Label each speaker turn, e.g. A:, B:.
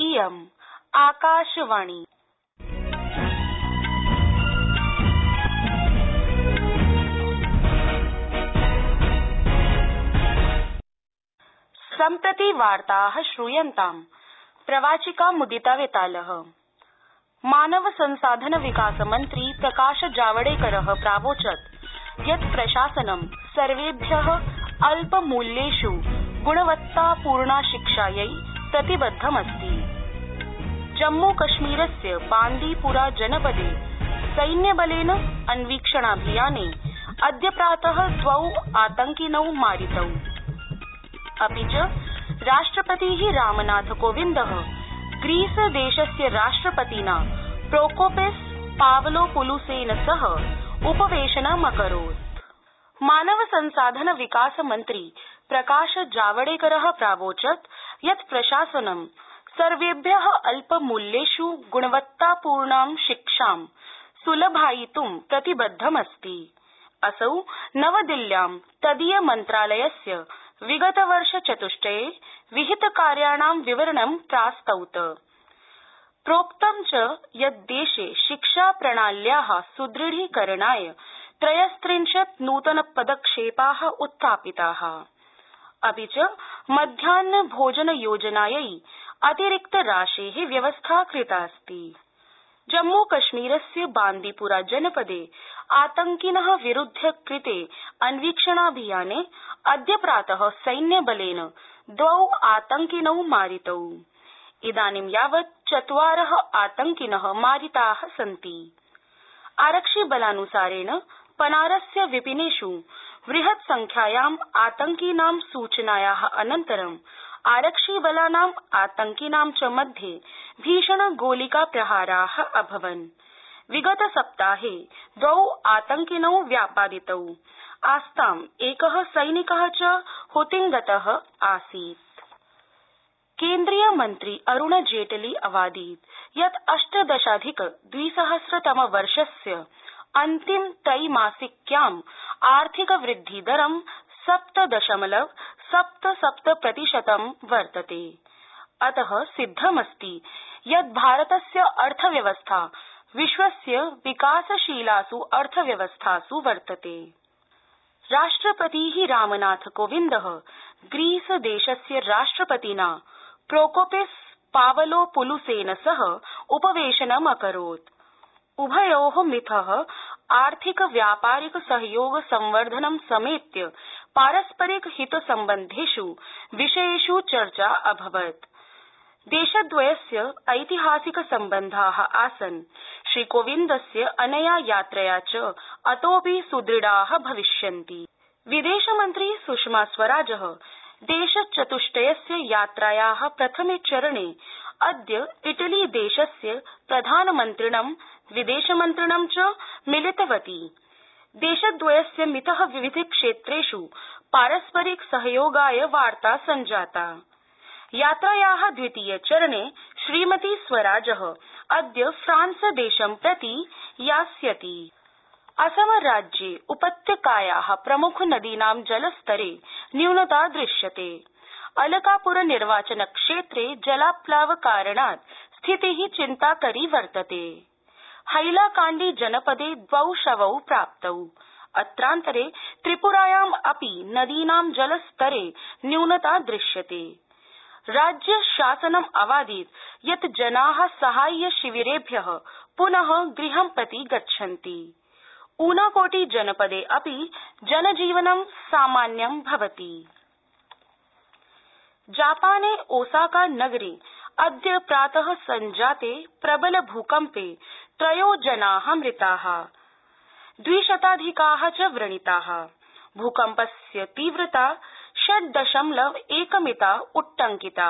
A: इयम् आकाशवाणी. सम्प्रति वार्ता श्रूयन्ताम् प्रवाचिका मुदिता वेताल। मानव संसाधन विकास मन्त्री प्रकाश जावडेकर प्रावोचत् यत् प्रशासनं सर्वेभ्य अल्पमूल्येष् गुणवत्तापूर्णा शिक्षायै प्रतिबद्धमस्ति जम्मूकश्मीरस्य बांदीपुरा जनपदे सैन्यबलेन अन्वीक्षणाभियाने अद्य प्रात द्वौ आतंकिनौ मारितौ। अपि च राष्ट्रपति रामनाथकोविन्द ग्रीसदेशस्य राष्ट्रपतिना प्रोकोपिस पावलोपुलुसेन सह उपवेशनम् अकरोत्। मानव संसाधन विकास मन्त्री प्रकाश जावडेकर प्रावोचत् यत् प्रशासनं सर्वेभ्य अल्पमूल्येष् गुणवत्तापूर्णां शिक्षां सुलभायितुं प्रतिबद्धमस्ति। असौ नवदिल्ल्यां तदीय मन्त्रालयस्य विगतवर्षचतुष्टये विहितकार्याणां विवरणं प्रास्तौत। प्रोक्तं च यत् देशे शिक्षाप्रणाल्या सुदृढीकरणाय त्रयस्त्रिंशत् नूतनपदक्षेपा उत्थापिता। अपि च मध्याह्न भोजन योजनायै अतिरिक्तराशे व्यवस्था कृतास्ति। जम्मूकश्मीरस्य बांदीपुरा जनपदे आतंकिन विरूध्य कृते अन्वीक्षणाभियाने अद्य प्रात सैन्यबलेन द्वौ आतंकिनौ मारितौ। इदानीं यावत् चत्वार आतंकिन मारिता सन्ति। आरक्षिबलानुसारेण पनारस्य विपिनेष् बृहत् संख्यायाम् आतंकिनां सूचनाया अनन्तरं आरक्षिबलानाम् आतंकिनां च मध्ये भीषण गोलिका प्रहारा अभवन्। विगतसप्ताहे द्वौ आतंकिनौ व्यापादितौ। आस्ताम् एक सैनिक च हुतिंगत आसीत्। केन्द्रीयमन्त्री अरूणजेटली अवादीत् यत् अष्टदशाधिक द्विसहस्रतमवर्षस्य अन्तिम त्रैमासिक्याम् आर्थिकवृद्धिदरं सप्त दशमलव सप्त सप्त प्रतिशतं वर्तते। अत सिद्धमस्ति यत् भारतस्य अर्थव्यवस्था विश्वस्य विकासशीलास् अर्थव्यवस्थास् वर्तते। राष्ट्रपति रामनाथकोविन्द ग्रीसदेशस्य राष्ट्रपतिना प्रोकोपिस पावलोपुलुसेन सह उपवेशनम् अकरोत्। उभयो मिथ आर्थिक व्यापारिक सहयोग संवर्धनं समेत्य पारस्परिक हित सम्बन्धेष् विषयेष् चर्चा अभवत्। देशद्वयस्य ऐतिहासिक सम्बन्धा आसन्। श्रीकोविन्दस्य अनया यात्रया च अतोऽपि सुदृढा भविष्यन्ति। विदेशमन्त्री सुषमा स्वराज देशचतुष्टयस्य यात्राया प्रथमे चरणे अद्य इटलीदेशस्य प्रधानमन्त्रिणं विदेशमन्त्रिणं च मिलितवती। देशद्वयस्य मिथ विविधक्षेत्रेष् पारस्परिक सहयोगाय वार्ता सञ्जाता। यात्राया द्वितीयचरणे श्रीमती स्वराज अद्य फ्रांसदेशं प्रति यास्यति। असमराज्ये उपत्यकाया प्रमुखनदीनां जलस्तरे न्यूनता दृश्यते। अलकापुर निर्वाचनक्षेत्रे जलाप्लावकारणात् स्थिति चिन्ताकरी वर्तते। हैलाकांडी जनपदे द्वौ शवौ प्राप्तौ। अत्रान्तरे त्रिपुरायाम् अपि नदीनां जलस्तरे न्यूनता दृश्यते। राज्यशासनम् अवादीत् यत् जना साहाय्य शिविरेभ्य पुन गृहं प्रति गच्छन्ति। ऊनाकोटी जनपदे अपि जनजीवनं सामान्यं भवति। जापाने ओसाका नगरे अद्य प्रात सञ्जाते प्रबल भूकम्पे त्रयो जना मृता। द्विशताधिका च व्रणिता। भूकम्पस्य तीव्रता षड् दशमलव एकमिता उट्टंकिता